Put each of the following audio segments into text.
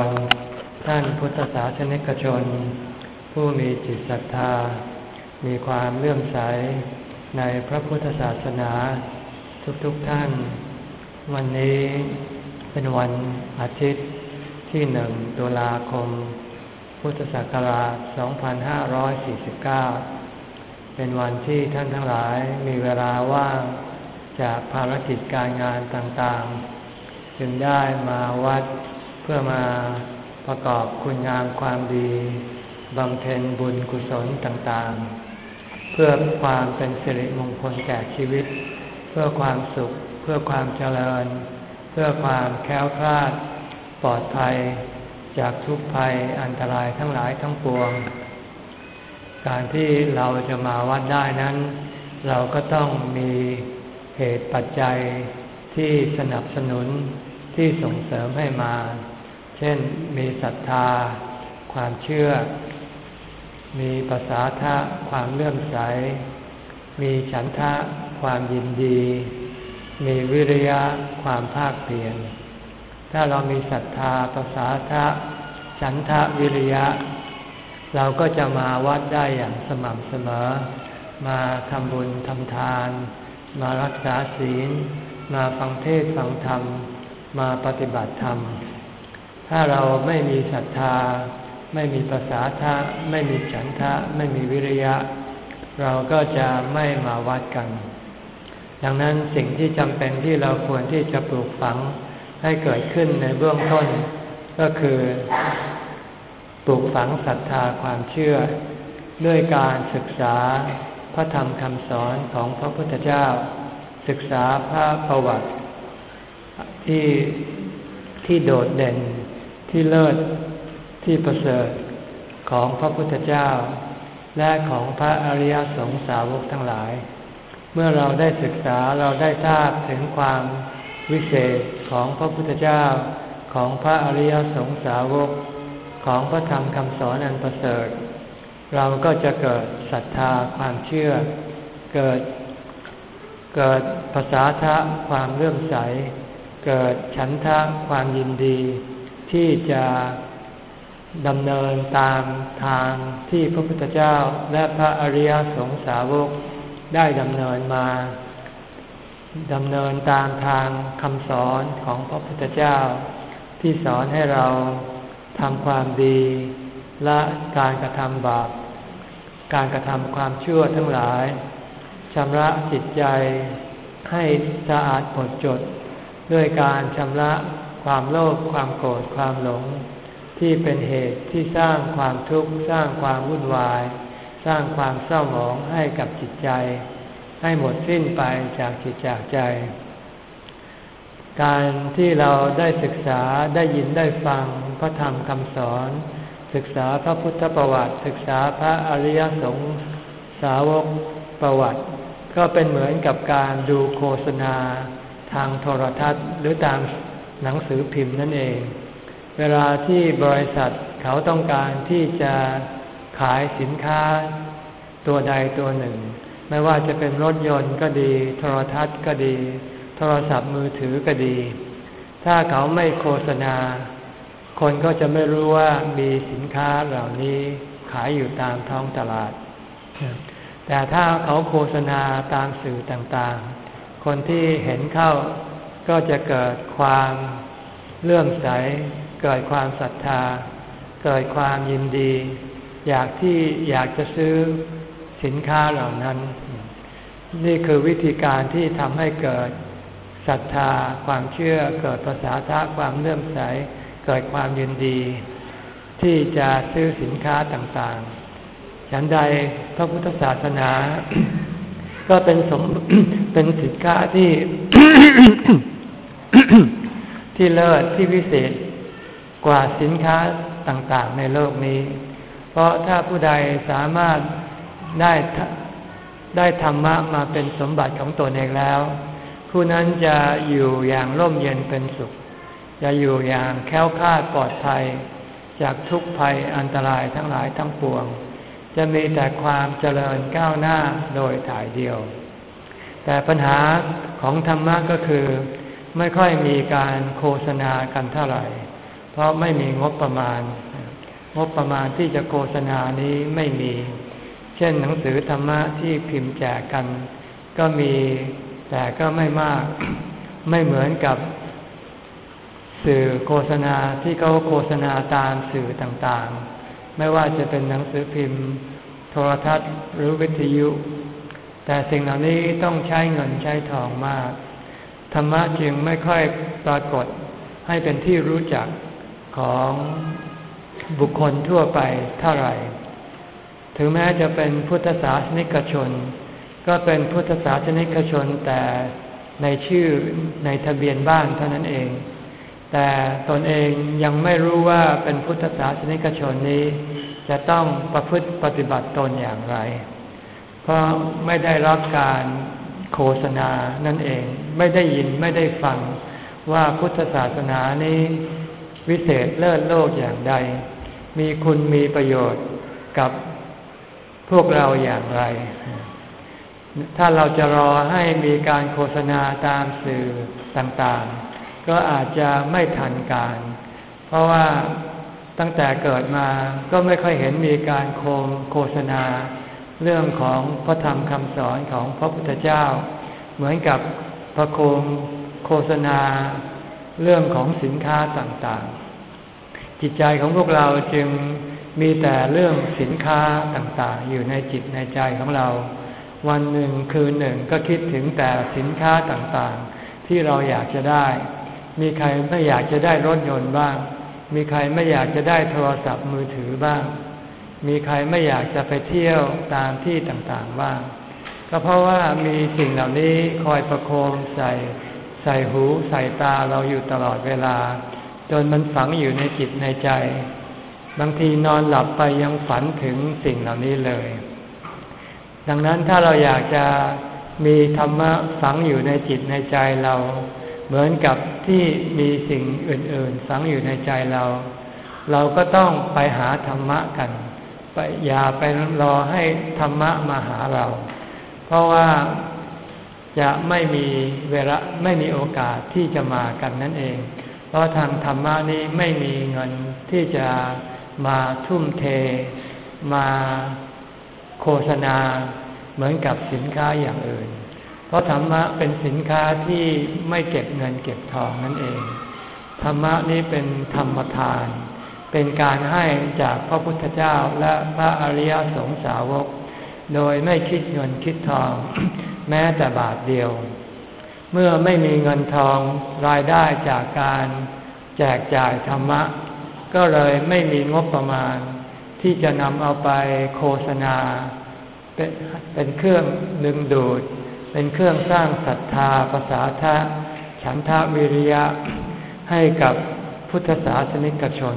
รท่านพุทธศาสนิกชน ผู้มีจิตศรัทธา มีความเลื่อมใสในพระพุทธศาสนา ทุกๆทท่าน วันนี้เป็นวันอาทิตย์ที่หนึ่งตุลาคม พุทธศักราช 2549 เป็นวันที่ท่านทั้งหลายมีเวลาว่างจากภารกิจการงานต่างๆ จึงได้มาวัด เพื่อมาประกอบคุณงามความดีบำเพ็ญบุญกุศลต่างๆ เพื่อความเป็นสิริมงคลแก่ชีวิต เพื่อความสุข เพื่อความเจริญ เพื่อความแค้วคลาด ปลอดภัย จากทุกภัยอันตรายทั้งหลายทั้งปวง การที่เราจะมาวัดได้นั้น เราก็ต้องมีเหตุปัจจัยที่สนับสนุน ที่ส่งเสริมให้มา เช่นมีศรัทธา ความเชื่อ มีภาษาทะความเลื่อมใส มีฉันทะความยินดี มีวิริยะความภาคเพียรถ้าเรามีศรัทธาภาษาทะฉันทะวิริยะ เราก็จะมาวัดได้อย่างสม่ำเสมอ มาทำบุญทำทาน มารักษาศีล มาฟังเทศฟังธรรม มาปฏิบัติธรรม ถ้าเราไม่มีศรัทธา ไม่มีภาษาทะไม่มีฉันทะ ไม่มีวิริยะ เราก็จะไม่มาวัดกัน ดังนั้นสิ่งที่จำเป็นที่เราควรที่จะปลูกฝังให้เกิดขึ้นในเบื้องต้น ก็คือ ปลูกฝังศรัทธาความเชื่อ ด้วยการศึกษาพระธรรมคำสอนของพระพุทธเจ้า ศึกษาพระประวัติ ที่ที่โดดเด่นที่เลิศที่ประเสริฐของพระพุทธเจ้า และของพระอริยสงสาวกทั้งหลาย เมื่อเราได้ศึกษาเราได้ทราบถึงความวิเศษของพระพุทธเจ้าของพระอริยสงสาวกของพระธรรมคำสอนอันประเสริฐ เราก็จะเกิดศรัทธาความเชื่อ เกิด เกิดภาษาทะความเลื่อมใส เกิดฉันทะความยินดี ที่จะดำเนินตามทางที่พระพุทธเจ้าและพระอริยสงสาวกได้ดำเนินมาดำเนินตามทางคำสอนของพระพุทธเจ้า ที่สอนให้เราทำความดีและการกระทำบาปการกระทำความชั่วทั้งหลายชำระจิตใจให้สะอาดหมดจด ด้วยการชำระความโลภความโกรธความหลง ที่เป็นเหตุที่สร้างความทุกข์สร้างความวุ่นวาย สร้างความเศร้าหมองให้กับจิตใจ ให้หมดสิ้นไปจากจิตจากใจ การที่เราได้ศึกษาได้ยินได้ฟังพระธรรมคำสอน ศึกษาพระพุทธประวัติ ศึกษาพระอริยสงสาวกประวัติ ก็เป็นเหมือนกับการดูโฆษณา ทางโทรทัศน์ หรือตามหนังสือพิมพ์นั่นเอง เวลาที่บริษัทเขาต้องการที่จะขายสินค้าตัวใดตัวหนึ่ง ไม่ว่าจะเป็นรถยนต์ก็ดี โทรทัศน์ก็ดี โทรศัพท์มือถือก็ดี ถ้าเขาไม่โฆษณา คนก็จะไม่รู้ว่ามีสินค้าเหล่านี้ขายอยู่ตามท้องตลาด แต่ถ้าเขาโฆษณาตามสื่อต่างๆ คนที่เห็นเข้าก็จะเกิดความเลื่อมใส เกิดความศรัทธา เกิดความยินดี อยากที่อยากจะซื้อสินค้าเหล่านั้น นี่คือวิธีการที่ทำให้เกิดศรัทธา ความเชื่อ เกิดภาษาทะความเลื่อมใส เกิดความยินดี ที่จะซื้อสินค้าต่างๆ ฉันใดพระพุทธศาสนา ก็เป็นสม เป็นสินค้าที่ที่เลิศที่วิเศษกว่าสินค้าต่างๆ ในโลกนี้ เพราะถ้าผู้ใดสามารถได้ได้ธรรมะมาเป็นสมบัติของตนเองแล้ว ผู้นั้นจะอยู่อย่างร่มเย็นเป็นสุข จะอยู่อย่างแค้วคลาดปลอดภัย จากทุกภัยอันตรายทั้งหลายทั้งปวง จะมีแต่ความเจริญก้าวหน้าโดยถ่ายเดียว แต่ปัญหาของธรรมะก็คือ ไม่ค่อยมีการโฆษณากันเท่าไหร่ เพราะไม่มีงบประมาณ งบประมาณที่จะโฆษณานี้ไม่มี เช่นหนังสือธรรมะที่พิมพ์แจกกัน ก็มีแต่ก็ไม่มาก ไม่เหมือนกับสื่อโฆษณาที่เขาโฆษณาตามสื่อต่างๆ ไม่ว่าจะเป็นหนังสือพิมพ์ โทรทัศน์หรือวิทยุ แต่สิ่งเหล่านี้ต้องใช้เงินใช้ทองมาก ธรรมะจึงไม่ค่อยปรากฏให้เป็นที่รู้จักของบุคคลทั่วไปเท่าไหร่ ถึงแม้จะเป็นพุทธศาสนิกชน ก็เป็นพุทธศาสนิกชนแต่ในชื่อในทะเบียนบ้านเท่านั้นเอง แต่ตนเองยังไม่รู้ว่าเป็นพุทธศาสนิกชนนี้ จะต้องประพฤติปฏิบัติตนอย่างไร เพราะไม่ได้รับการโฆษณานั่นเอง ไม่ได้ยินไม่ได้ฟังว่าพุทธศาสนานี้วิเศษเลิศโลกอย่างใด มีคุณมีประโยชน์กับพวกเราอย่างไร ถ้าเราจะรอให้มีการโฆษณาตามสื่อต่างๆ ก็อาจจะไม่ทันการ เพราะว่าตั้งแต่เกิดมาก็ไม่ค่อยเห็นมีการโคมโฆษณา เรื่องของพระธรรมคำสอนของพระพุทธเจ้า เหมือนกับพระโคมโฆษณา เรื่องของสินค้าต่างๆ จิตใจของพวกเราจึงมีแต่เรื่องสินค้าต่างๆ อยู่ในจิตในใจของเรา วันหนึ่งคืนหนึ่งก็คิดถึงแต่สินค้าต่างๆ ที่เราอยากจะได้ มีใครไม่อยากจะได้รถยนต์บ้าง มีใครไม่อยากจะได้โทรศัพท์มือถือบ้าง มีใครไม่อยากจะไปเที่ยวตามที่ต่างๆบ้าง ก็เพราะว่ามีสิ่งเหล่านี้คอยประโคมใส่ใส่หูใส่ตาเราอยู่ตลอดเวลา จนมันฝังอยู่ในจิตในใจ บางทีนอนหลับไปยังฝันถึงสิ่งเหล่านี้เลย ดังนั้นถ้าเราอยากจะมีธรรมะฝังอยู่ในจิตในใจเรา เหมือนกับที่มีสิ่งอื่นๆฝังอยู่ในใจเรา เราก็ต้องไปหาธรรมะกัน ไปอย่าไปรอให้ธรรมะมาหาเรา เพราะว่าจะไม่มีเวลาไม่มีโอกาสที่จะมากันนั่นเอง เพราะทางธรรมะนี้ไม่มีเงินที่จะมาทุ่มเท มาโฆษณาเหมือนกับสินค้าอย่างอื่น เพราะธรรมะเป็นสินค้าที่ไม่เก็บเงินเก็บทองนั่นเอง ธรรมะนี้เป็นธรรมทาน เป็นการให้จากพระพุทธเจ้าและพระอริยสงสาวก โดยไม่คิดเงินคิดทอง แม้แต่บาทเดียว เมื่อไม่มีเงินทองรายได้จากการแจกจ่ายธรรมะ ก็เลยไม่มีงบประมาณ ที่จะนำเอาไปโฆษณา เป็นเป็นเครื่องดึงดูด เป็นเครื่องสร้างศรัทธาภาษาทะ ฉันทะวิริยะ ให้กับพุทธศาสนิกชน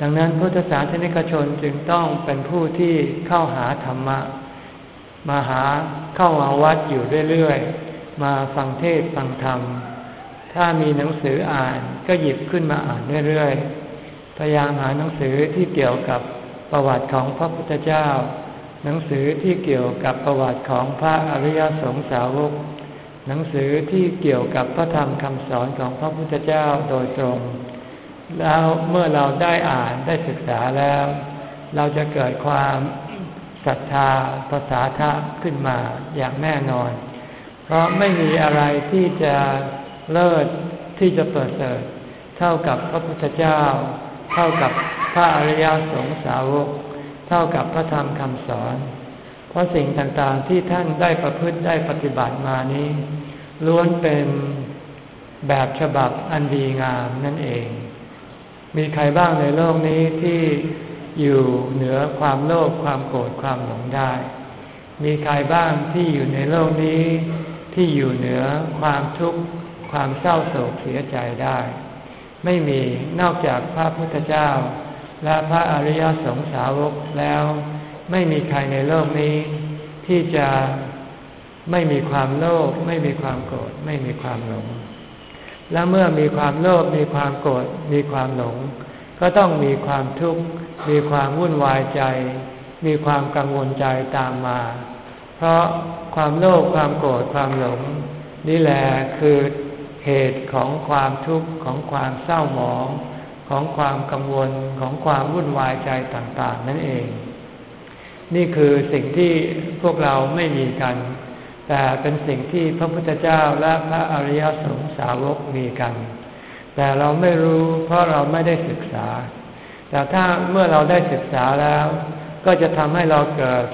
ดังนั้นพุทธศาสนิกชนจึงต้องเป็นผู้ที่เข้าหาธรรมะ มาหาเข้ามาวัดอยู่เรื่อยๆ มาฟังเทศฟังธรรม ถ้ามีหนังสืออ่านก็หยิบขึ้นมาอ่านเรื่อยๆ พยายามหาหนังสือที่เกี่ยวกับประวัติของพระพุทธเจ้า หนังสือที่เกี่ยวกับประวัติของพระอริยสงสาวก หนังสือที่เกี่ยวกับพระธรรมคำสอนของพระพุทธเจ้าโดยตรง แล้วเมื่อเราได้อ่านได้ศึกษาแล้ว เราจะเกิดความศรัทธาภาษาทะขึ้นมาอย่างแน่นอน เพราะไม่มีอะไรที่จะเลิศที่จะเปิดเสริฐเท่ากับพระพุทธเจ้า เท่ากับพระอริยสงสาวก เท่ากับพระธรรมคำสอน เพราะสิ่งต่างๆที่ท่านได้ประพฤติได้ปฏิบัติมานี้ล้วนเป็นแบบฉบับอันดีงามนั่นเอง มีใครบ้างในโลกนี้ที่อยู่เหนือความโลภความโกรธความหลงได้ มีใครบ้างที่อยู่ในโลกนี้ ที่อยู่เหนือความทุกข์ความเศร้าโศกเสียใจได้ ไม่มีนอกจากพระพุทธเจ้า และพระอริยสงสาวกแล้ว ไม่มีใครในโลกนี้ ที่จะไม่มีความโลภไม่มีความโกรธไม่มีความหลง และเมื่อมีความโลภมีความโกรธมีความหลง ก็ต้องมีความทุกข์มีความวุ่นวายใจ มีความกังวลใจตามมา เพราะความโลภความโกรธความหลง นี่แหละคือเหตุของความทุกข์ของความเศร้าหมอง ของความกังวลของความวุ่นวายใจต่าง ๆ นั่นเอง นี่คือสิ่งที่พวกเราไม่มีกัน แต่เป็นสิ่งที่พระพุทธเจ้าและพระอริยสงสาวกมีกัน แต่เราไม่รู้เพราะเราไม่ได้ศึกษา แต่ถ้าเมื่อเราได้ศึกษาแล้ว ก็จะทำให้เราเกิด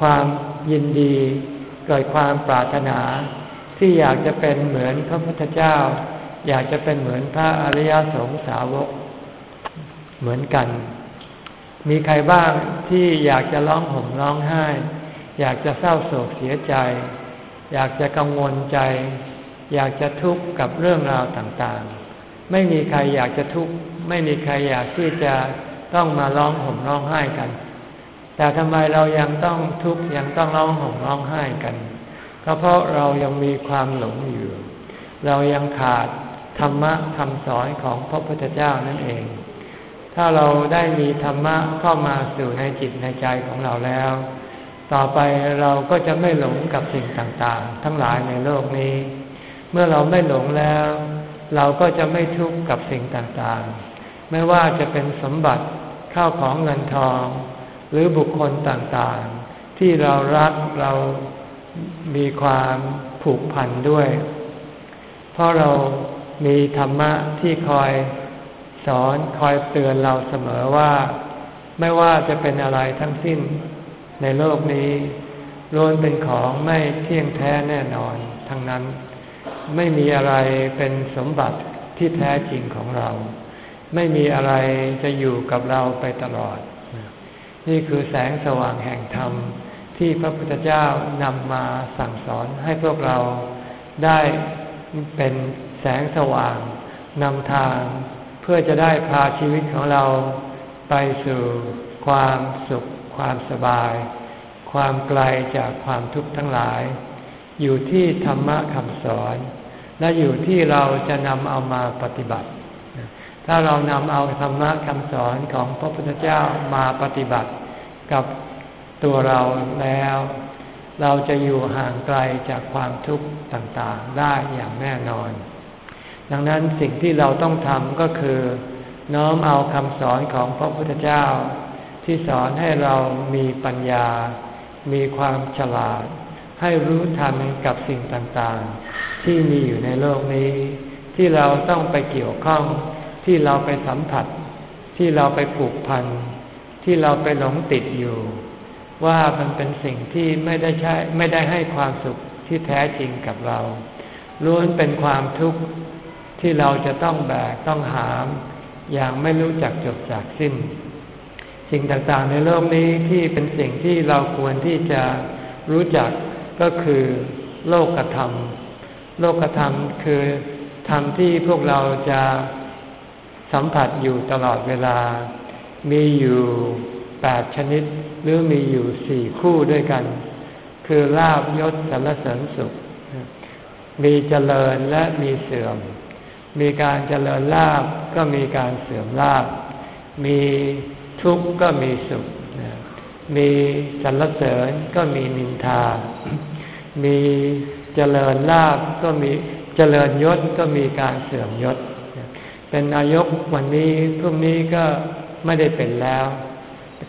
ความยินดี เกิดความปรารถนา ที่อยากจะเป็นเหมือนพระพุทธเจ้า อยากจะเป็นเหมือนพระอริยสงสาวก เหมือนกัน มีใครบ้างที่อยากจะร้องห่มร้องไห้ อยากจะเศร้าโศกเสียใจ อยากจะกังวลใจ อยากจะทุกข์กับเรื่องราวต่างๆ ไม่มีใครอยากจะทุกข์ไม่มีใครอยากที่จะต้องมาร้องห่มร้องไห้กัน แต่ทำไมเรายังต้องทุกข์ยังต้องร้องห่มร้องไห้กัน ก็เพราะเรายังมีความหลงอยู่ เรายังขาดธรรมะคำสอนของพระพุทธเจ้านั่นเอง ถ้าเราได้มีธรรมะเข้ามาสู่ในจิตในใจของเราแล้ว ต่อไปเราก็จะไม่หลงกับสิ่งต่างๆ ทั้งหลายในโลกนี้ เมื่อเราไม่หลงแล้ว เราก็จะไม่ทุกข์กับสิ่งต่างๆ ไม่ว่าจะเป็นสมบัติข้าวของเงินทอง หรือบุคคลต่างๆ ที่เรารักเรามีความผูกพันด้วย เพราะเรามีธรรมะที่คอยสอนคอยเตือนเราเสมอว่า ไม่ว่าจะเป็นอะไรทั้งสิ้น ในโลกนี้ล้วนเป็นของไม่เที่ยงแท้แน่นอน ทั้งนั้นไม่มีอะไรเป็นสมบัติที่แท้จริงของเรา ไม่มีอะไรจะอยู่กับเราไปตลอด นี่คือแสงสว่างแห่งธรรม ที่พระพุทธเจ้านำมาสั่งสอนให้พวกเราได้เป็นแสงสว่างนำทางเพื่อจะได้พาชีวิตของเราไปสู่ความสุข ความสบาย ความไกลจากความทุกข์ทั้งหลาย อยู่ที่ธรรมะคำสอน และอยู่ที่เราจะนำเอามาปฏิบัติ ถ้าเรานำเอาธรรมะคำสอนของพระพุทธเจ้ามาปฏิบัติกับตัวเราแล้ว เราจะอยู่ห่างไกลจากความทุกข์ต่างๆ ได้อย่างแน่นอน ดังนั้นสิ่งที่เราต้องทำก็คือ น้อมเอาคำสอนของพระพุทธเจ้า ที่สอนให้เรามีปัญญา มีความฉลาด ให้รู้ทันกับสิ่งต่างๆ ที่มีอยู่ในโลกนี้ ที่เราต้องไปเกี่ยวข้อง ที่เราไปสัมผัส ที่เราไปผูกพัน ที่เราไปหลงติดอยู่ ว่ามันเป็นสิ่งที่ไม่ได้ใช้ไม่ได้ให้ความสุขที่แท้จริงกับเราล้วนเป็นความทุกข์ที่เราจะต้องแบกต้องหาม อย่างไม่รู้จักจบจากสิ้น สิ่งต่างๆในโลกนี้ที่เป็นสิ่งที่เราควรที่จะรู้จักก็คือโลกธรรม โลกธรรมคือธรรมที่พวกเราจะสัมผัสอยู่ตลอดเวลา มีอยู่แปดชนิด หรือมีอยู่สี่คู่ด้วยกัน คือลาบยศสรรเสริญสุข มีเจริญและมีเสื่อม มีการเจริญลาบก็มีการเสื่อมลาบ มี ทุกข์ก็มีสุข มีสรรเสริญก็มีนินทา มีเจริญลาบก็มีเจริญยศก็มีการเสื่อมยศ เป็นนายกวันนี้พรุ่งนี้ก็ไม่ได้เป็นแล้ว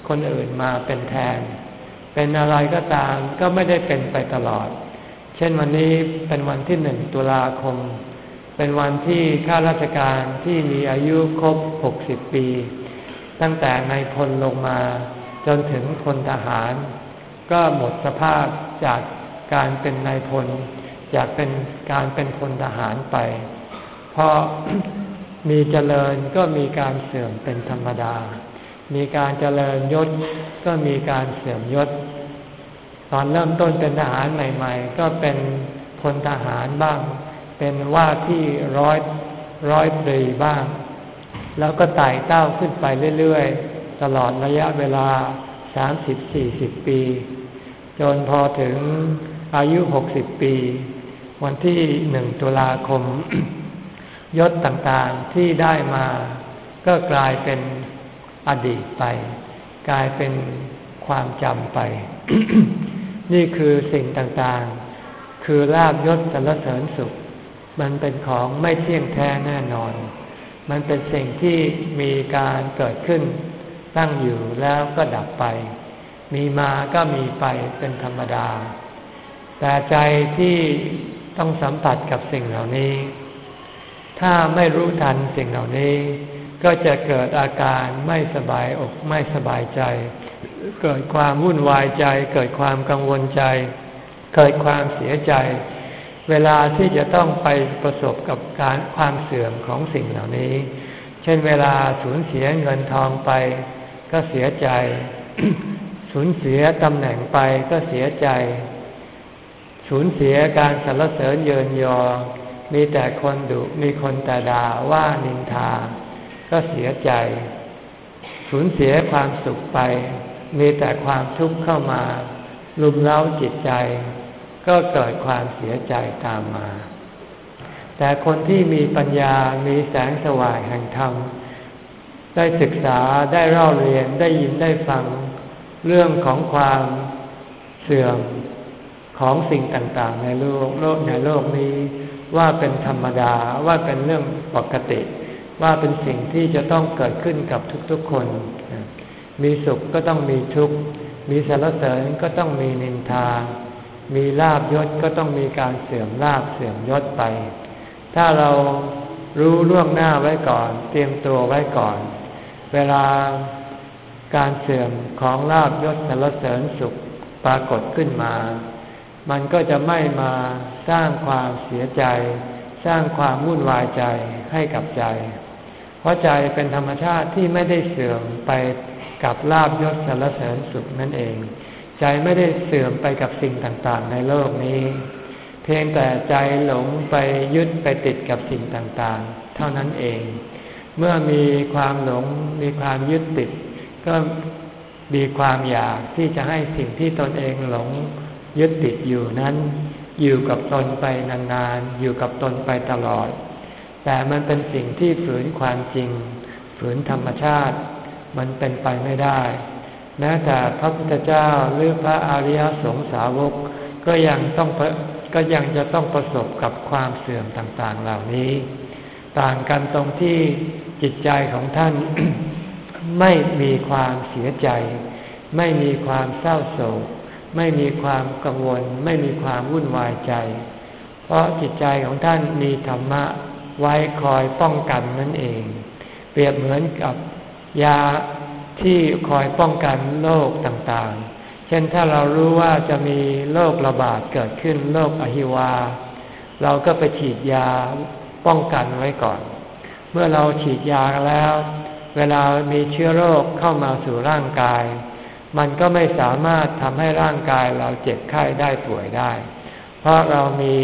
คนอื่นมาเป็นแทน เป็นอะไรก็ตามก็ไม่ได้เป็นไปตลอด เช่นวันนี้เป็นวันที่หนึ่งตุลาคม เป็นวันที่ข้าราชการที่มีอายุครบหกสิบปี ตั้งแต่ในพลลงมา จนถึงพลทหาร ก็หมดสภาพจากการเป็นนายพลจากเป็นการเป็นพลทหารไปเพราะมีเจริญก็มีการเสื่อมเป็นธรรมดา มีการเจริญยศก็มีการเสื่อมยศ ตอนเริ่มต้นเป็นทหารใหม่ ๆ ก็เป็นพลทหารบ้าง เป็นว่าที่ร้อยร้อยตรีบ้าง แล้วก็ไต่เต้าขึ้นไปเรื่อยๆ ตลอดระยะเวลาสามสิบสี่สิบปี จนพอถึงอายุหกสิบปี วันที่หนึ่งตุลาคม ยศต่างๆที่ได้มา ก็กลายเป็นอดีตไป กลายเป็นความจำไป นี่คือสิ่งต่างๆ คือลาบยศสรรเสริญสุข มันเป็นของไม่เที่ยงแท้แน่นอน มันเป็นสิ่งที่มีการเกิดขึ้น ตั้งอยู่แล้วก็ดับไป มีมาก็มีไปเป็นธรรมดา แต่ใจที่ต้องสัมผัสกับสิ่งเหล่านี้ ถ้าไม่รู้ทันสิ่งเหล่านี้ ก็จะเกิดอาการไม่สบายอกไม่สบายใจ เกิดความวุ่นวายใจ เกิดความกังวลใจ เกิดความเสียใจ เวลาที่จะต้องไปประสบกับการความเสื่อมของสิ่งเหล่านี้ เช่นเวลาสูญเสียเงินทองไป ก็เสียใจ สูญเสียตำแหน่งไปก็เสียใจ สูญเสียการสรรเสริญเยินยอ มีแต่คนดุมีคนแต่ด่าว่านินทา ก็เสียใจ สูญเสียความสุขไป มีแต่ความทุกข์เข้ามา ลุมเล้าจิตใจ ก็เกิดความเสียใจตามมา แต่คนที่มีปัญญา มีแสงสว่างแห่งธรรม ได้ศึกษา ได้เล่าเรียน ได้ยินได้ฟัง เรื่องของความเสื่อมของสิ่งต่างๆ ในโลกโลกในโลกนี้ ว่าเป็นธรรมดา ว่าเป็นเรื่องปกติ ว่าเป็นสิ่งที่จะต้องเกิดขึ้นกับทุกๆคน มีสุขก็ต้องมีทุกข์ มีสารเสริญก็ต้องมีนินทา มีลาบยศก็ต้องมีการเสื่อมลาบเสื่อมยศไป ถ้าเรารู้ล่วงหน้าไว้ก่อน เตรียมตัวไว้ก่อน เวลาการเสื่อมของลาบยศสารเสริญสุขปรากฏขึ้นมา มันก็จะไม่มาสร้างความเสียใจ สร้างความวุ่นวายใจให้กับใจ เพราะใจเป็นธรรมชาติที่ไม่ได้เสื่อมไปกับลาบยศสารเสริญสุขนั่นเอง ใจไม่ได้เสื่อมไปกับสิ่งต่างๆ ในโลกนี้ เพียงแต่ใจหลงไปยึดไปติดกับสิ่งต่างๆ เท่านั้นเอง เมื่อมีความหลงมีความยึดติด ก็มีความอยากที่จะให้สิ่งที่ตนเองหลงยึดติดอยู่นั้น อยู่กับตนไปนานๆ อยู่กับตนไปตลอด แต่มันเป็นสิ่งที่ฝืนความจริง ฝืนธรรมชาติ มันเป็นไปไม่ได้ แม้แต่พระพุทธเจ้าหรือพระอริยสงสาวก ก็ยังต้องก็ยังจะต้องประสบกับความเสื่อมต่างๆเหล่านี้ ต่างกันตรงที่จิตใจของท่าน ไม่มีความเสียใจ ไม่มีความเศร้าโศก ไม่มีความกังวล ไม่มีความวุ่นวายใจ เพราะจิตใจของท่านมีธรรมะไว้คอยป้องกันนั่นเอง เปรียบเหมือนกับยา ที่คอยป้องกันโรคต่างๆ เช่นถ้าเรารู้ว่าจะมีโรคระบาดเกิดขึ้นโรคอหิวา เราก็ไปฉีดยาป้องกันไว้ก่อน เมื่อเราฉีดยาแล้ว เวลามีเชื้อโรคเข้ามาสู่ร่างกาย มันก็ไม่สามารถทำให้ร่างกายเราเจ็บไข้ได้ป่วยได้ เพราะเรามี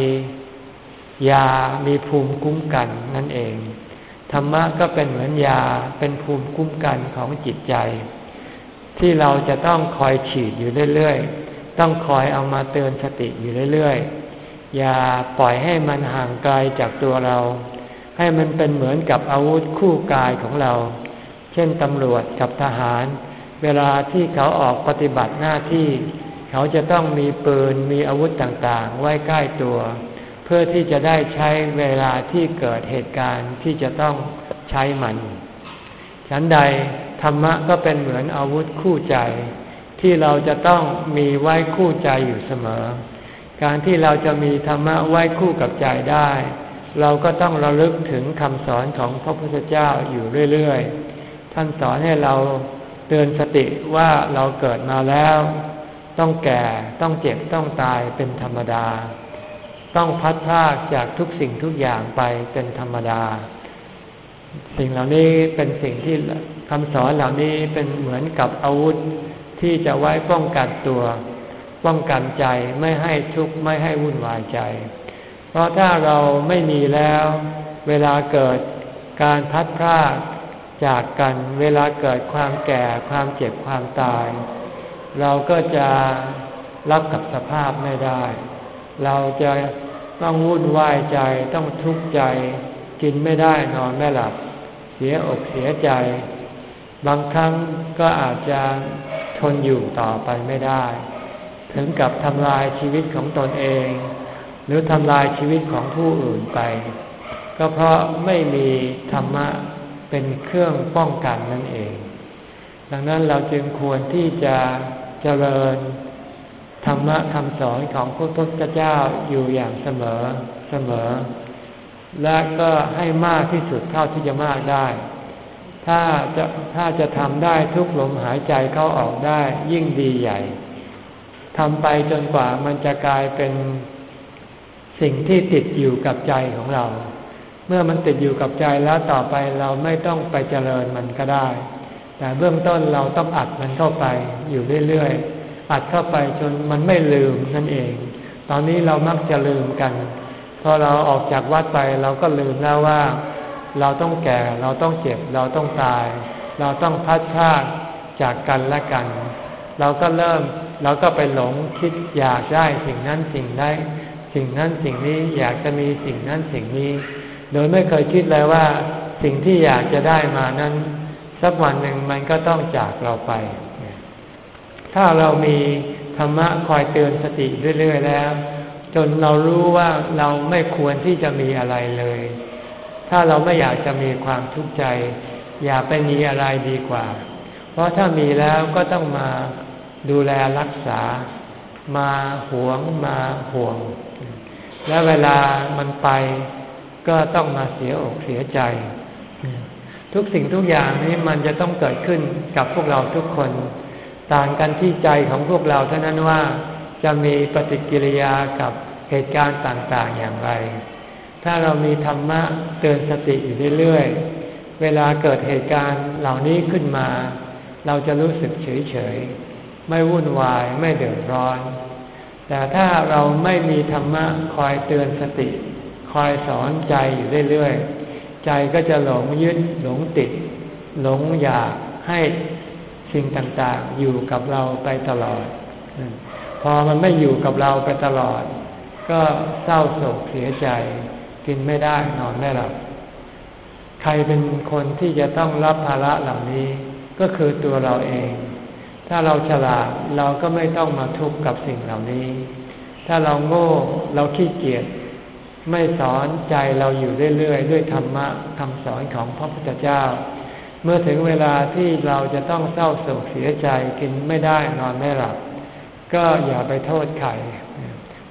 ยามีภูมิคุ้มกันนั่นเอง ธรรมะก็เป็นเหมือนยาเป็นภูมิคุ้มกันของจิตใจ ที่เราจะต้องคอยฉีดอยู่เรื่อยๆ ต้องคอยเอามาเตือนสติอยู่เรื่อยๆ อย่าปล่อยให้มันห่างไกลจากตัวเรา ให้มันเป็นเหมือนกับอาวุธคู่กายของเรา เช่นตำรวจกับทหาร เวลาที่เขาออกปฏิบัติหน้าที่ เขาจะต้องมีปืนมีอาวุธต่างๆ ไว้ใกล้ตัวเพื่อที่จะได้ใช้เวลาที่เกิดเหตุการณ์ที่จะต้องใช้มัน ฉันใดธรรมะก็เป็นเหมือนอาวุธคู่ใจ ที่เราจะต้องมีไว้คู่ใจอยู่เสมอ การที่เราจะมีธรรมะไว้คู่กับใจได้ เราก็ต้องระลึกถึงคำสอนของพระพุทธเจ้าอยู่เรื่อยๆ ท่านสอนให้เราเตือนสติว่าเราเกิดมาแล้ว ต้องแก่ต้องเจ็บต้องตายเป็นธรรมดา ต้องพัดพากจากทุกสิ่งทุกอย่างไปเป็นธรรมดา สิ่งเหล่านี้เป็นสิ่งที่คำสอนเหล่านี้เป็นเหมือนกับอาวุธที่จะไว้ป้องกันตัว ป้องกันใจไม่ให้ทุกข์ไม่ให้วุ่นวายใจ เพราะถ้าเราไม่มีแล้ว เวลาเกิดการพัดพรากจากกันเวลาเกิดความแก่ความเจ็บความตาย เราก็จะรับกับสภาพไม่ได้ เราจะ ต้องวุ่นวายใจต้องทุกข์ใจ กินไม่ได้นอนไม่หลับ เสียอกเสียใจ บางครั้งก็อาจจะทนอยู่ต่อไปไม่ได้ ถึงกับทำลายชีวิตของตนเอง หรือทำลายชีวิตของผู้อื่นไป ก็เพราะไม่มีธรรมะเป็นเครื่องป้องกันนั่นเอง ดังนั้นเราจึงควรที่จะเจริญ ธรรมะคำสอนของพระพุทธเจ้าอยู่อย่างเสมอเสมอ และก็ให้มากที่สุดเท่าที่จะมากได้ ถ้าจะถ้าจะทำได้ทุกลมหายใจเข้าออกได้ยิ่งดีใหญ่ทำไปจนกว่ามันจะกลายเป็นสิ่งที่ติดอยู่กับใจของเรา เมื่อมันติดอยู่กับใจแล้วต่อไปเราไม่ต้องไปเจริญมันก็ได้ แต่เบื้องต้นเราต้องอัดมันเข้าไปอยู่เรื่อยๆ อัดเข้าไปจนมันไม่ลืมนั่นเอง ตอนนี้เรามักจะลืมกัน พอเราออกจากวัดไปเราก็ลืมแล้วว่า เราต้องแก่เราต้องเจ็บเราต้องตาย เราต้องพัดพลาดจากกันและกัน เราก็เริ่มเราก็ไปหลงคิดอยากได้สิ่งนั้นสิ่งได้ สิ่งนั้นสิ่งนี้อยากจะมีสิ่งนั้นสิ่งนี้ โดยไม่เคยคิดเลยว่า สิ่งที่อยากจะได้มานั้น สักวันหนึ่งมันก็ต้องจากเราไป ถ้าเรามีธรรมะคอยเตือนสติเรื่อยๆแล้ว จนเรารู้ว่าเราไม่ควรที่จะมีอะไรเลย ถ้าเราไม่อยากจะมีความทุกข์ใจ อย่าไปมีอะไรดีกว่า เพราะถ้ามีแล้วก็ต้องมาดูแลรักษา มาหวงมาห่วง และเวลามันไปก็ต้องมาเสียอกเสียใจ ทุกสิ่งทุกอย่างนี้มันจะต้องเกิดขึ้นกับพวกเราทุกคน ต่างกันที่ใจของพวกเราเท่านั้นว่าจะมีปฏิกิริยากับเหตุการณ์ต่างๆอย่างไร ถ้าเรามีธรรมะเตือนสติอยู่เรื่อยๆ เวลาเกิดเหตุการณ์เหล่านี้ขึ้นมา เราจะรู้สึกเฉยๆ ไม่วุ่นวายไม่เดือดร้อน แต่ถ้าเราไม่มีธรรมะคอยเตือนสติ คอยสอนใจอยู่เรื่อยๆ ใจก็จะหลงยึดหลงติด หลงอยากให้ สิ่งต่างๆ อยู่กับเราไปตลอด พอมันไม่อยู่กับเราไปตลอด ก็เศร้าโศกเสียใจ กินไม่ได้นอนไม่หลับ ใครเป็นคนที่จะต้องรับภาระเหล่านี้ก็คือตัวเราเอง ถ้าเราฉลาดเราก็ไม่ต้องมาทุกข์กับสิ่งเหล่านี้ ถ้าเราโง่เราขี้เกียจไม่สอนใจเราอยู่เรื่อยๆ ด้วยธรรมะคำสอนของพระพุทธเจ้า เมื่อถึงเวลาที่เราจะต้องเศร้าโศกเสียใจกินไม่ได้นอนไม่หลับ ก็อย่าไปโทษใคร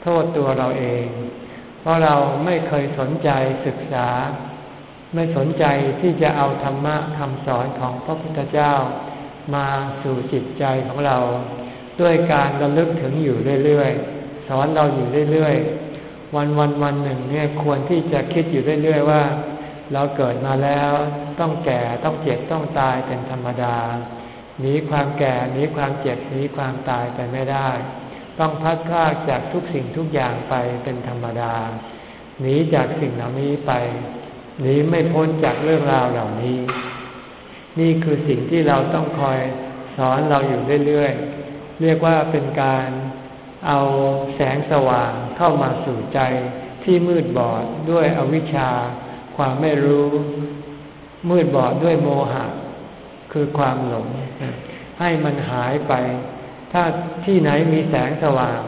โทษตัวเราเอง เพราะเราไม่เคยสนใจศึกษา ไม่สนใจที่จะเอาธรรมะคำสอนของพระพุทธเจ้า มาสู่จิตใจของเรา ด้วยการระลึกถึงอยู่เรื่อยๆ สอนเราอยู่เรื่อยๆ วันวันวันหนึ่งเนี่ยควรที่จะคิดอยู่เรื่อยๆว่า เราเกิดมาแล้วต้องแก่ต้องเจ็บต้องตายเป็นธรรมดาหนีความแก่หนีความเจ็บหนีความตายไปไม่ได้ ต้องพัดพลากจากทุกสิ่งทุกอย่างไปเป็นธรรมดาหนีจากสิ่งเหล่านี้ไปหนีไม่พ้นจากเรื่องราวเหล่านี้ นี่คือสิ่งที่เราต้องคอยสอนเราอยู่เรื่อยๆเรียกว่าเป็นการเอาแสงสว่างเข้ามาสู่ใจที่มืดบอดด้วยอวิชชา ความไม่รู้ มืดบอดด้วยโมหะ คือความหลง ให้มันหายไป ถ้าที่ไหนมีแสงสว่าง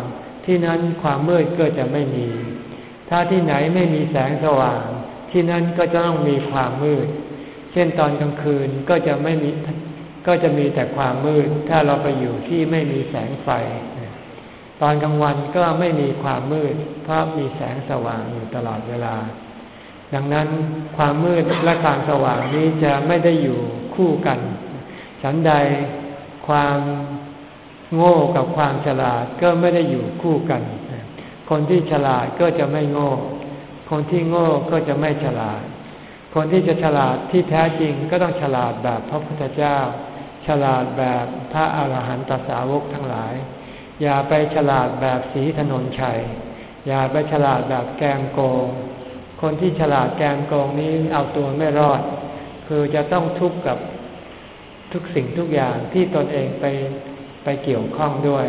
ที่นั้นความมืดก็จะไม่มี ถ้าที่ไหนไม่มีแสงสว่าง ที่นั้นก็จะต้องมีความมืด เช่นตอนกลางคืนก็จะไม่มีก็จะมีแต่ความมืด ถ้าเราไปอยู่ที่ไม่มีแสงไฟ ตอนกลางวันก็ไม่มีความมืด เพราะมีแสงสว่างอยู่ตลอดเวลา ดังนั้นความมืดและความสว่างนี้จะไม่ได้อยู่คู่กัน ฉันใดความโง่กับความฉลาดก็ไม่ได้อยู่คู่กัน คนที่ฉลาดก็จะไม่โง่ คนที่โง่ก็จะไม่ฉลาด คนที่จะฉลาดที่แท้จริงก็ต้องฉลาดแบบพระพุทธเจ้า ฉลาดแบบพระอาหารหันตสาวกทั้งหลาย อย่าไปฉลาดแบบสีถนนชัย อย่าไปฉลาดแบบแกมโกง คนที่ฉลาดแกมโกงนี้เอาตัวไม่รอด คือจะต้องทุกข์กับทุกสิ่งทุกอย่างที่ตนเองไปไปเกี่ยวข้องด้วย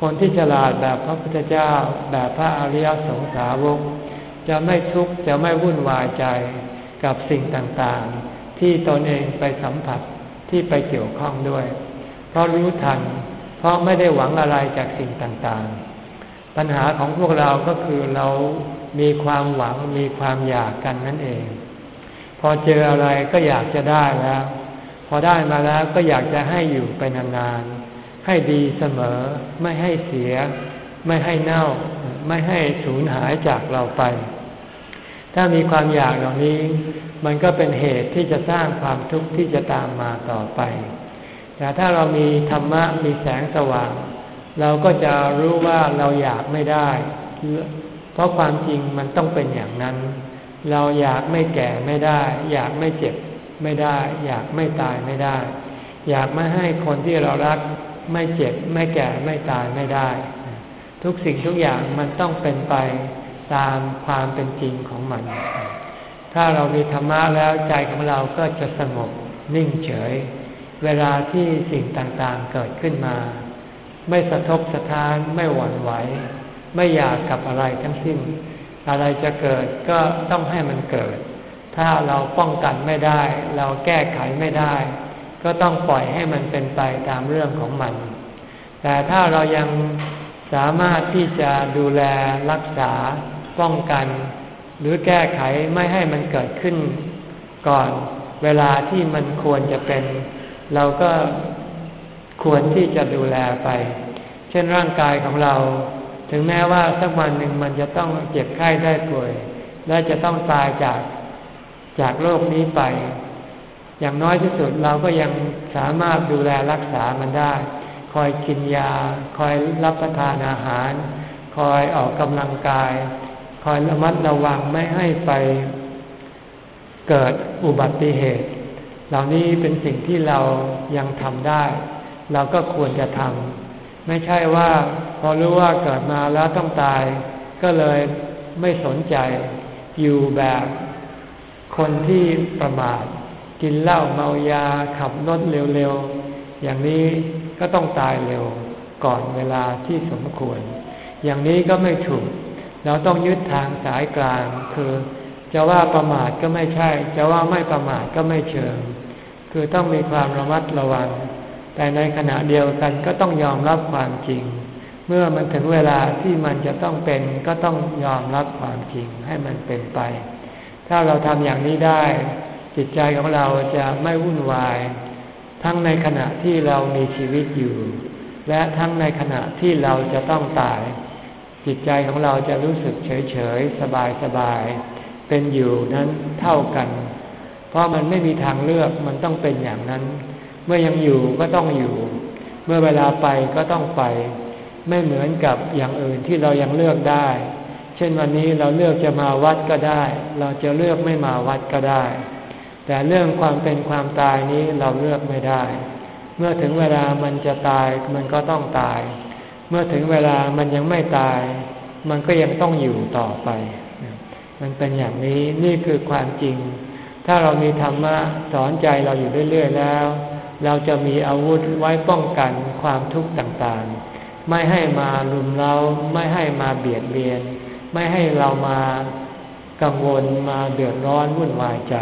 คนที่ฉลาดแบบพระพุทธเจ้า แบบพระอริยสงสาวก จะไม่ทุกข์จะไม่วุ่นวายใจกับสิ่งต่างๆ ที่ตนเองไปสัมผัสที่ไปเกี่ยวข้องด้วย เพราะรู้ทัน เพราะไม่ได้หวังอะไรจากสิ่งต่างๆ ปัญหาของพวกเราก็คือเรามีความหวังมีความอยากกันนั่นเอง พอเจออะไรก็อยากจะได้แล้ว พอได้มาแล้วก็อยากจะให้อยู่ไปนานๆให้ดีเสมอ ไม่ให้เสีย ไม่ให้เน่า ไม่ให้สูญหายจากเราไป ถ้ามีความอยากเหล่านี้ มันก็เป็นเหตุที่จะสร้างความทุกข์ที่จะตามมาต่อไป แต่ถ้าเรามีธรรมะมีแสงสว่าง เราก็จะรู้ว่าเราอยากไม่ได้ เพราะความจริงมันต้องเป็นอย่างนั้น เราอยากไม่แก่ไม่ได้ อยากไม่เจ็บไม่ได้ อยากไม่ตายไม่ได้ อยากไม่ให้คนที่เรารักไม่เจ็บไม่แก่ไม่ตายไม่ได้ ทุกสิ่งทุกอย่างมันต้องเป็นไปตามความเป็นจริงของมัน ถ้าเรามีธรรมะแล้วใจของเราก็จะสงบนิ่งเฉย เวลาที่สิ่งต่างๆเกิดขึ้นมา ไม่สะทกสะท้านไม่หวั่นไหว ไม่อยากกับอะไรทั้งสิ้น อะไรจะเกิดก็ต้องให้มันเกิด ถ้าเราป้องกันไม่ได้ เราแก้ไขไม่ได้ ก็ต้องปล่อยให้มันเป็นไปตามเรื่องของมัน แต่ถ้าเรายังสามารถที่จะดูแลรักษาป้องกัน หรือแก้ไขไม่ให้มันเกิดขึ้น ก่อนเวลาที่มันควรจะเป็น เราก็ ควรที่จะดูแลไป เช่นร่างกายของเรา ถึงแม้ว่าสักวันหนึ่งมันจะต้องเจ็บไข้ได้ป่วย และจะต้องตายจากจากโลกนี้ไป อย่างน้อยที่สุดเราก็ยังสามารถดูแลรักษามันได้ คอยกินยา คอยรับประทานอาหาร คอยออกกำลังกาย คอยระมัดระวังไม่ให้ไปเกิดอุบัติเหตุ เหล่านี้เป็นสิ่งที่เรายังทำได้ เราก็ควรจะทำไม่ใช่ว่าพอรู้ว่าเกิดมาแล้วต้องตาย ก็เลยไม่สนใจอยู่แบบคนที่ประมาท กินเหล้าเมายาขับรถเร็วๆ อย่างนี้ก็ต้องตายเร็วก่อนเวลาที่สมควร อย่างนี้ก็ไม่ถูก เราต้องยึดทางสายกลางคือจะว่าประมาทก็ไม่ใช่ จะว่าไม่ประมาทก็ไม่เชิง คือต้องมีความระมัดระวัง แต่ในขณะเดียวกันก็ต้องยอมรับความจริง เมื่อมันถึงเวลาที่มันจะต้องเป็นก็ต้องยอมรับความจริงให้มันเป็นไป ถ้าเราทำอย่างนี้ได้ จิตใจของเราจะไม่วุ่นวาย ทั้งในขณะที่เรามีชีวิตอยู่ และทั้งในขณะที่เราจะต้องตาย จิตใจของเราจะรู้สึกเฉยเฉยสบายสบายเป็นอยู่นั้นเท่ากัน เพราะมันไม่มีทางเลือกมันต้องเป็นอย่างนั้น มื่อยังอยู่ก็ต้องอยู่ เมื่อเวลาไปก็ต้องไป ไม่เหมือนกับอย่างอื่นที่เรายังเลือกได้ เช่นวันนี้เราเลือกจะมาวัดก็ได้ เราจะเลือกไม่มาวัดก็ได้ แต่เรื่องความเป็นความตายนี้เราเลือกไม่ได้ เมื่อถึงเวลามันจะตายมันก็ต้องตาย เมื่อถึงเวลามันยังไม่ตาย มันก็ยังต้องอยู่ต่อไป มันเป็นอย่างนี้นี่คือความจริง ถ้าเรามีธรรมะสอนใจเราอยู่เรื่อยๆแล้ว เราจะมีอาวุธไว้ป้องกันความทุกข์ต่างๆ ไม่ให้มาลุมเราไม่ให้มาเบียดเบียน ไม่ให้เรามากังวลมาเดือดร้อนวุ่นวายใจ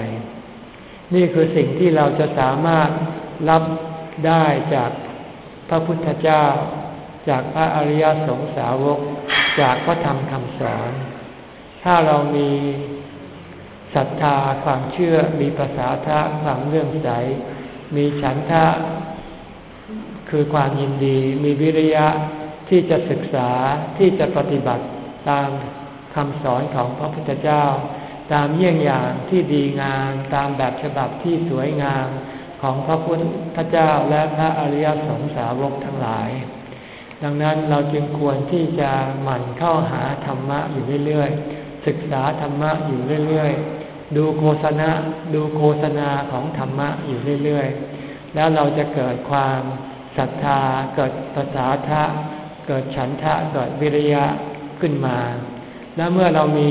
นี่คือสิ่งที่เราจะสามารถรับได้จากพระพุทธเจ้า จากพระอริยสงสาวก จากพระธรรมคำสอน ถ้าเรามีศรัทธาความเชื่อมีภาษาทะความเลื่อมใส มีฉันทะคือความยินดี มีวิริยะที่จะศึกษาที่จะปฏิบัติตามคำสอนของพระพุทธเจ้า ตามเยี่ยงอย่างที่ดีงามตามแบบฉบับที่สวยงามของพระพุทธเจ้าและพระอริยสงสาวกทั้งหลาย ดังนั้นเราจึงควรที่จะหมั่นเข้าหาธรรมะอยู่เรื่อยๆ ศึกษาธรรมะอยู่เรื่อยๆ ดูโฆษณาดูโฆษณาของธรรมะอยู่เรื่อยๆ แล้วเราจะเกิดความศรัทธา เกิดภาษาทะ เกิดฉันทะ เกิดวิริยะขึ้นมา และเมื่อเรามี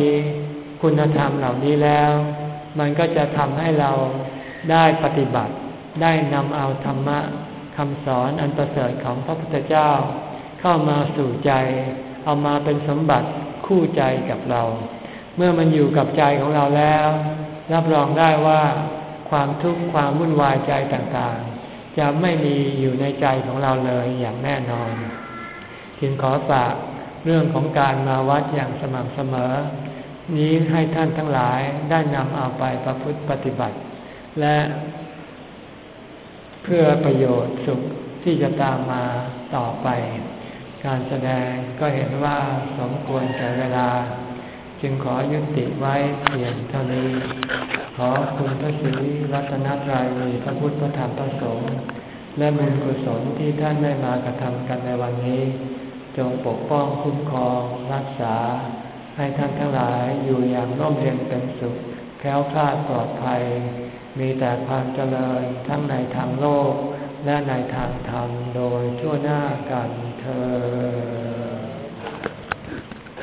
คุณธรรมเหล่านี้แล้ว มันก็จะทำให้เราได้ปฏิบัติ ได้นำเอาธรรมะคำสอนอันประเสริฐของพระพุทธเจ้า เข้ามาสู่ใจ เอามาเป็นสมบัติคู่ใจกับเรา เมื่อมันอยู่กับใจของเราแล้ว รับรองได้ว่าความทุกข์ความวุ่นวายใจต่างๆ จะไม่มีอยู่ในใจของเราเลยอย่างแน่นอนจึงขอฝากเรื่องของการมาวัดอย่างสม่ำเสมอ นี้ให้ท่านทั้งหลายได้นำเอาไปประพฤติปฏิบัติ และ เพื่อประโยชน์สุขที่จะตามมาต่อไป การแสดงก็เห็นว่าสมควรแก่เวลา จึงขอยุติไว้เพียงเท่านี้ ขอคุณพระศรีรัตนตรัยมีพระพุทธพระธรรมพระสงฆ์และบุญกุศลที่ท่านได้มากระทำกันในวันนี้ จงปกป้องคุ้มครองรักษา ให้ท่านทั้งหลายอยู่อย่างร่มเย็นเป็นสุข แค้วคลาดปลอดภัย มีแต่ความเจริญทั้งในทางโลก และในทางธรรมโดยชั่วหน้ากันเธอ